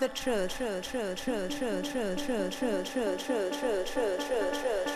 the truth. truth, truth, truth, truth, truth, truth, truth, truth, truth, truth, truth.